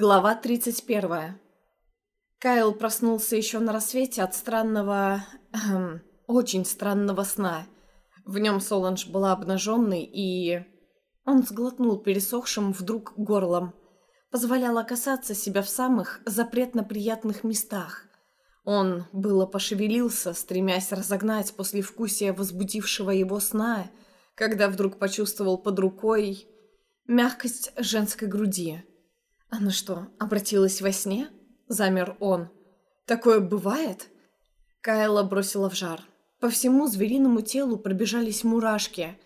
Глава 31. Кайл проснулся еще на рассвете от странного... Эм, очень странного сна. В нем Соланж была обнаженной и... Он сглотнул пересохшим вдруг горлом. Позволяла касаться себя в самых запретно приятных местах. Он было пошевелился, стремясь разогнать послевкусие возбудившего его сна, когда вдруг почувствовал под рукой мягкость женской груди. «Она что, обратилась во сне?» – замер он. «Такое бывает?» Кайла бросила в жар. По всему звериному телу пробежались мурашки.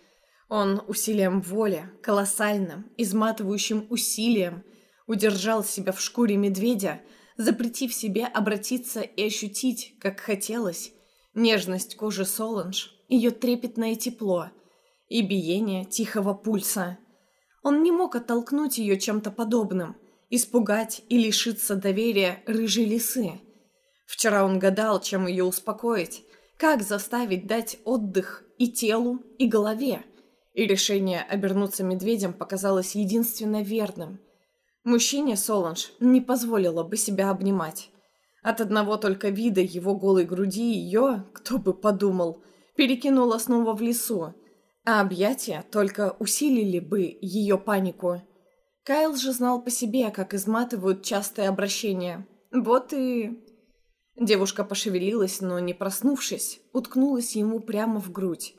Он усилием воли, колоссальным, изматывающим усилием, удержал себя в шкуре медведя, запретив себе обратиться и ощутить, как хотелось, нежность кожи Соланж, ее трепетное тепло и биение тихого пульса. Он не мог оттолкнуть ее чем-то подобным – испугать и лишиться доверия рыжей лисы. Вчера он гадал, чем ее успокоить, как заставить дать отдых и телу, и голове. И решение обернуться медведем показалось единственно верным. Мужчине Соланж не позволила бы себя обнимать. От одного только вида его голой груди ее, кто бы подумал, перекинуло снова в лесу, а объятия только усилили бы ее панику. Кайл же знал по себе, как изматывают частые обращения. Вот и... Девушка пошевелилась, но, не проснувшись, уткнулась ему прямо в грудь.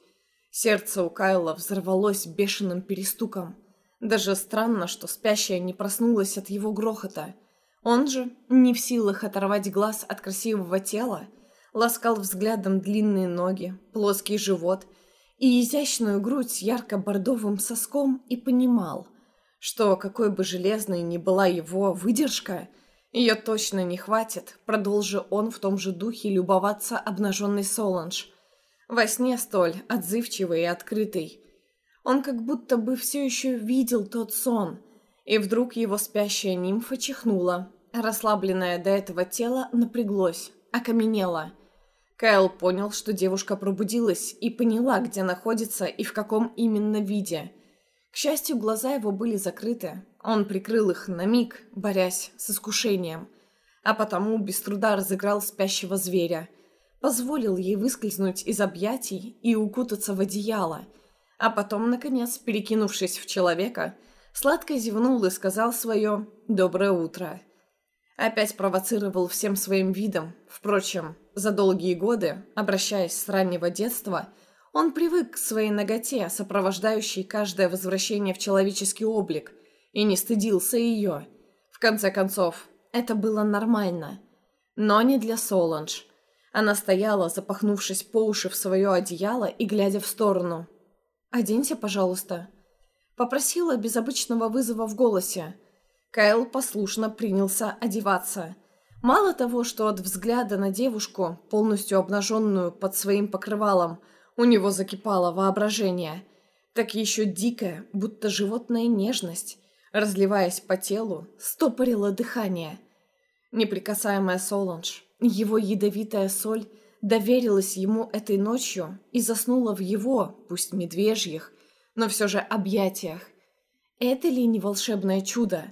Сердце у Кайла взорвалось бешеным перестуком. Даже странно, что спящая не проснулась от его грохота. Он же, не в силах оторвать глаз от красивого тела, ласкал взглядом длинные ноги, плоский живот и изящную грудь с ярко-бордовым соском и понимал – что, какой бы железной ни была его выдержка, ее точно не хватит, продолжил он в том же духе любоваться обнаженной Соланж. Во сне столь отзывчивый и открытый. Он как будто бы все еще видел тот сон, и вдруг его спящая нимфа чихнула. Расслабленное до этого тело напряглось, окаменело. Кайл понял, что девушка пробудилась и поняла, где находится и в каком именно виде – к счастью, глаза его были закрыты. Он прикрыл их на миг, борясь с искушением, а потому без труда разыграл спящего зверя. Позволил ей выскользнуть из объятий и укутаться в одеяло, а потом, наконец, перекинувшись в человека, сладко зевнул и сказал свое «доброе утро». Опять провоцировал всем своим видом. Впрочем, за долгие годы, обращаясь с раннего детства – он привык к своей ноготе, сопровождающей каждое возвращение в человеческий облик, и не стыдился ее. В конце концов, это было нормально. Но не для Соланж. Она стояла, запахнувшись по уши в свое одеяло и глядя в сторону. «Оденься, пожалуйста», — попросила без обычного вызова в голосе. Кайл послушно принялся одеваться. Мало того, что от взгляда на девушку, полностью обнаженную под своим покрывалом, — у него закипало воображение. Так еще дикая, будто животная нежность, разливаясь по телу, стопорила дыхание. Неприкасаемая Соланж, его ядовитая соль, доверилась ему этой ночью и заснула в его, пусть медвежьих, но все же объятиях. Это ли не волшебное чудо?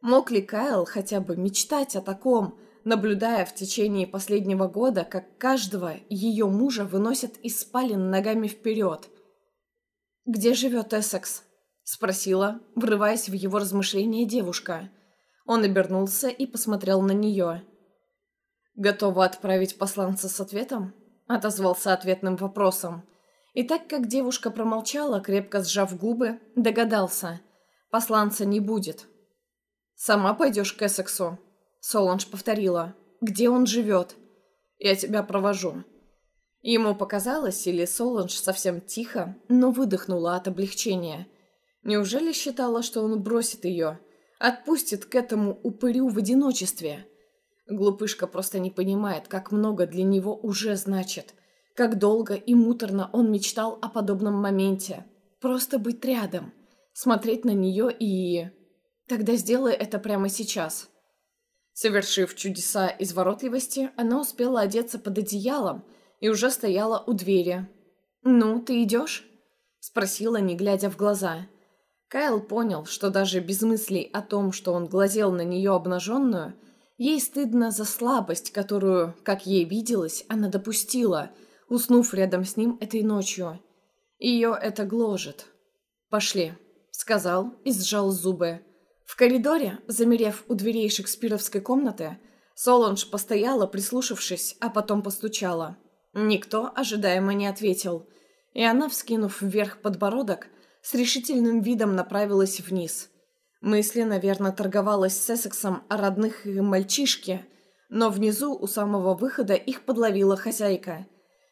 Мог ли Кайл хотя бы мечтать о таком – наблюдая в течение последнего года, как каждого ее мужа выносят из спален ногами вперед. «Где живет Эссекс?» – спросила, врываясь в его размышления девушка. Он обернулся и посмотрел на нее. «Готова отправить посланца с ответом?» – отозвался ответным вопросом. И так как девушка промолчала, крепко сжав губы, догадался. Посланца не будет. «Сама пойдешь к Эссексу?» Соланж повторила. «Где он живет?» «Я тебя провожу». Ему показалось, или Соланж совсем тихо, но выдохнула от облегчения. Неужели считала, что он бросит ее? Отпустит к этому упырю в одиночестве? Глупышка просто не понимает, как много для него уже значит. Как долго и муторно он мечтал о подобном моменте. Просто быть рядом. Смотреть на нее и... Тогда сделай это прямо сейчас. Совершив чудеса изворотливости, она успела одеться под одеялом и уже стояла у двери. «Ну, ты идешь?» – спросила, не глядя в глаза. Кайл понял, что даже без мыслей о том, что он глазел на нее обнаженную, ей стыдно за слабость, которую, как ей виделось, она допустила, уснув рядом с ним этой ночью. Ее это гложет. «Пошли», — сказал и сжал зубы. В коридоре, замерев у дверей шекспировской комнаты, Соланж постояла, прислушавшись, а потом постучала. Никто ожидаемо не ответил, и она, вскинув вверх подбородок, с решительным видом направилась вниз. Мысли, наверное, торговалась с Эссексом о родных и мальчишке, но внизу, у самого выхода, их подловила хозяйка.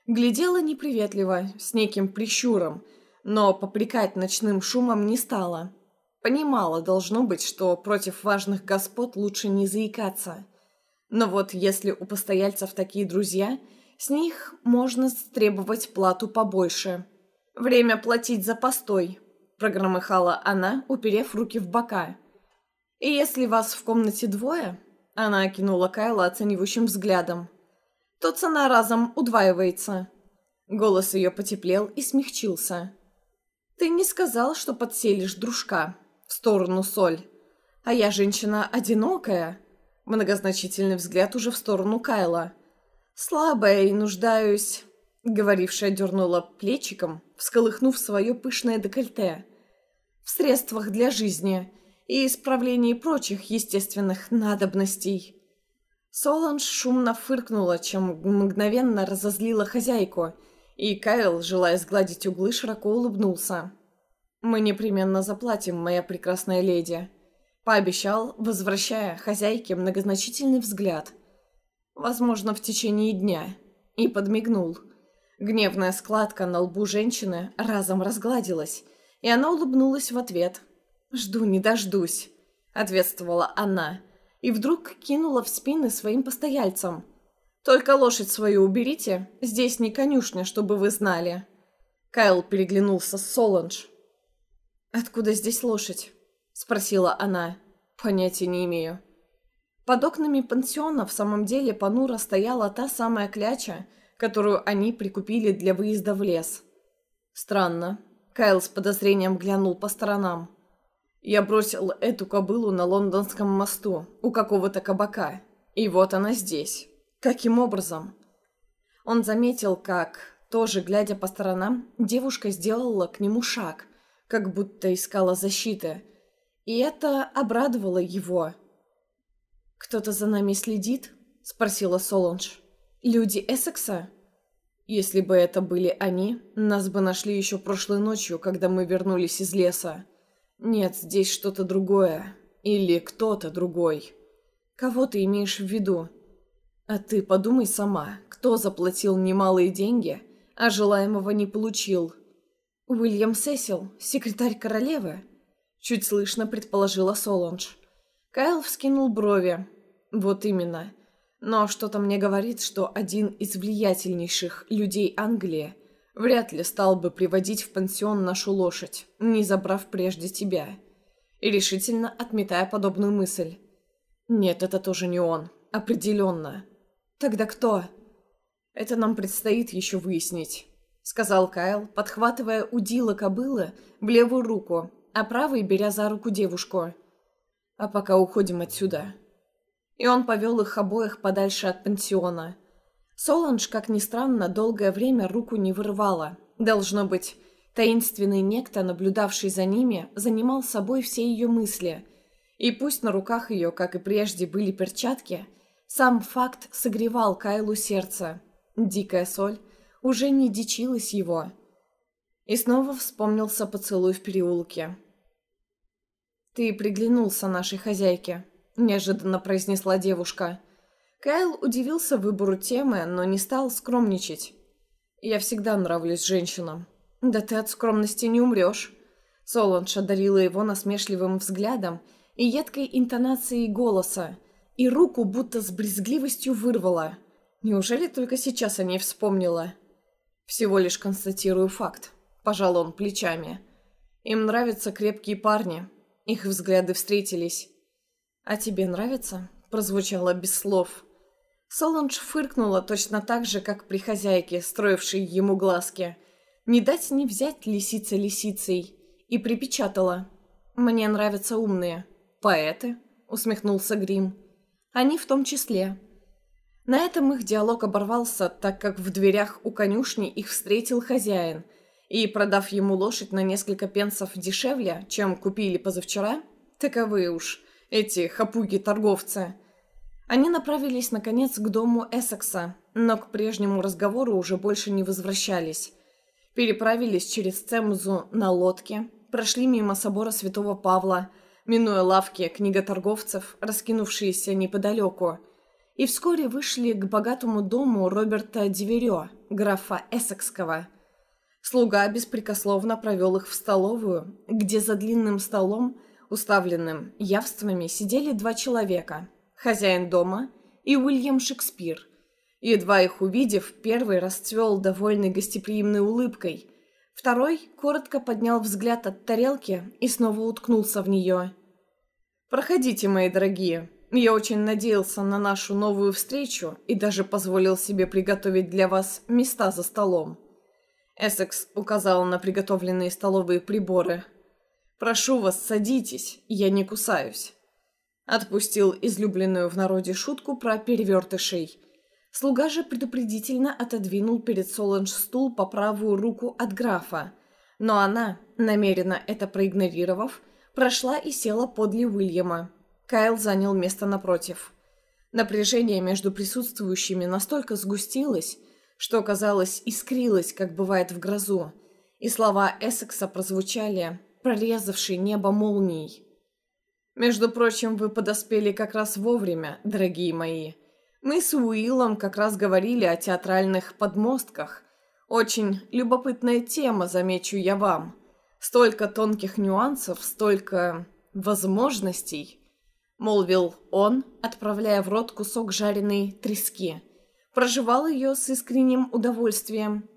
Глядела неприветливо, с неким прищуром, но попрекать ночным шумом не стала. Понимала, должно быть, что против важных господ лучше не заикаться – но вот если у постояльцев такие друзья, с них можно требовать плату побольше. «Время платить за постой», – прогромыхала она, уперев руки в бока. «И если вас в комнате двое», – она окинула Кайла оценивающим взглядом, – «то цена разом удваивается». Голос ее потеплел и смягчился. «Ты не сказал, что подселишь дружка в сторону соль. А я женщина одинокая». Многозначительный взгляд уже в сторону Кайла. «Слабая и нуждаюсь...» Говорившая дернула плечиком, всколыхнув свое пышное декольте. «В средствах для жизни и исправлении прочих естественных надобностей». Соланж шумно фыркнула, чем мгновенно разозлила хозяйку, и Кайл, желая сгладить углы, широко улыбнулся. «Мы непременно заплатим, моя прекрасная леди», Пообещал, возвращая хозяйке многозначительный взгляд. Возможно, в течение дня. И подмигнул. Гневная складка на лбу женщины разом разгладилась, и она улыбнулась в ответ. «Жду не дождусь», — ответствовала она, и вдруг кинула в спины своим постояльцам. «Только лошадь свою уберите, здесь не конюшня, чтобы вы знали». Кайл переглянулся с Соланж. «Откуда здесь лошадь?» — спросила она. «Понятия не имею». Под окнами пансиона в самом деле понуро стояла та самая кляча, которую они прикупили для выезда в лес. Странно. Кайл с подозрением глянул по сторонам. Я бросил эту кобылу на лондонском мосту, у какого-то кабака. И вот она здесь. Каким образом? Он заметил, как, тоже глядя по сторонам, девушка сделала к нему шаг, как будто искала защиты – и это обрадовало его. «Кто-то за нами следит?» — спросила Солонж. «Люди Эссекса?» «Если бы это были они, нас бы нашли еще прошлой ночью, когда мы вернулись из леса. Нет, здесь что-то другое. Или кто-то другой. Кого ты имеешь в виду? А ты подумай сама, кто заплатил немалые деньги, а желаемого не получил?» «Уильям Сесил, секретарь королевы?» Чуть слышно предположила Солонж. Кайл вскинул брови. Вот именно. Но что-то мне говорит, что один из влиятельнейших людей Англии вряд ли стал бы приводить в пансион нашу лошадь, не забрав прежде тебя. И решительно отметая подобную мысль. Нет, это тоже не он. Определенно. Тогда кто? Это нам предстоит еще выяснить, сказал Кайл, подхватывая удила кобылы в левую руку а правой беря за руку девушку. «А пока уходим отсюда». И он повел их обоих подальше от пансиона. Соланж, как ни странно, долгое время руку не вырывала. Должно быть, таинственный некто, наблюдавший за ними, занимал собой все ее мысли. И пусть на руках ее, как и прежде, были перчатки, сам факт согревал Кайлу сердце. Дикая соль уже не дичилась его. И снова вспомнился поцелуй в переулке. «Ты приглянулся нашей хозяйке», – неожиданно произнесла девушка. Кайл удивился выбору темы, но не стал скромничать. «Я всегда нравлюсь женщинам». «Да ты от скромности не умрешь». Солонж одарила его насмешливым взглядом и едкой интонацией голоса, и руку будто с брезгливостью вырвала. Неужели только сейчас о ней вспомнила? «Всего лишь констатирую факт», – пожал он плечами. «Им нравятся крепкие парни, их взгляды встретились. «А тебе нравится?» – прозвучало без слов. Соланж фыркнула точно так же, как при хозяйке, строившей ему глазки. Не дать не взять лисица лисицей. И припечатала. Мне нравятся умные. Поэты, усмехнулся Грим. Они в том числе. На этом их диалог оборвался, так как в дверях у конюшни их встретил хозяин, и, продав ему лошадь на несколько пенсов дешевле, чем купили позавчера, таковы уж эти хапуги-торговцы, они направились, наконец, к дому Эссекса, но к прежнему разговору уже больше не возвращались. Переправились через Цемзу на лодке, прошли мимо собора Святого Павла, минуя лавки книготорговцев, раскинувшиеся неподалеку, и вскоре вышли к богатому дому Роберта Диверё, графа Эссекского. Слуга беспрекословно провел их в столовую, где за длинным столом, уставленным явствами, сидели два человека – хозяин дома и Уильям Шекспир. Едва их увидев, первый расцвел довольной гостеприимной улыбкой – Второй коротко поднял взгляд от тарелки и снова уткнулся в нее. «Проходите, мои дорогие. Я очень надеялся на нашу новую встречу и даже позволил себе приготовить для вас места за столом». Эссекс указал на приготовленные столовые приборы. «Прошу вас, садитесь, я не кусаюсь». Отпустил излюбленную в народе шутку про перевертышей – Слуга же предупредительно отодвинул перед Соланж стул по правую руку от графа, но она, намеренно это проигнорировав, прошла и села подле Уильяма. Кайл занял место напротив. Напряжение между присутствующими настолько сгустилось, что, казалось, искрилось, как бывает в грозу, и слова Эссекса прозвучали, прорезавшие небо молнией. «Между прочим, вы подоспели как раз вовремя, дорогие мои», мы с Уиллом как раз говорили о театральных подмостках. Очень любопытная тема, замечу я вам. Столько тонких нюансов, столько возможностей, молвил он, отправляя в рот кусок жареной трески. Проживал ее с искренним удовольствием.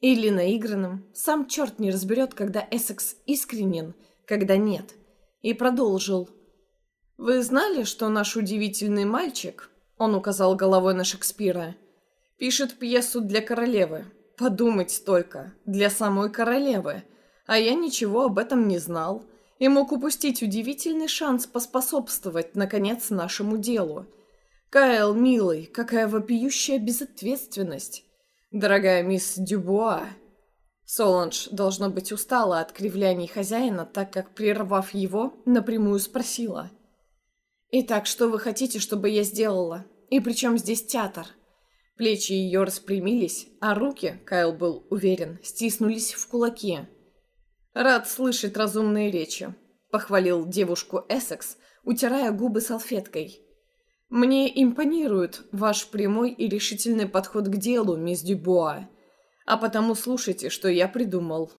Или наигранным. Сам черт не разберет, когда Эссекс искренен, когда нет. И продолжил. «Вы знали, что наш удивительный мальчик, он указал головой на Шекспира. «Пишет пьесу для королевы. Подумать только, для самой королевы. А я ничего об этом не знал и мог упустить удивительный шанс поспособствовать, наконец, нашему делу. Кайл, милый, какая вопиющая безответственность. Дорогая мисс Дюбуа». Соланж, должно быть, устала от кривляний хозяина, так как, прервав его, напрямую спросила – «Итак, что вы хотите, чтобы я сделала? И при чем здесь театр?» Плечи ее распрямились, а руки, Кайл был уверен, стиснулись в кулаки. «Рад слышать разумные речи», — похвалил девушку Эссекс, утирая губы салфеткой. «Мне импонирует ваш прямой и решительный подход к делу, мисс Дюбуа. А потому слушайте, что я придумал.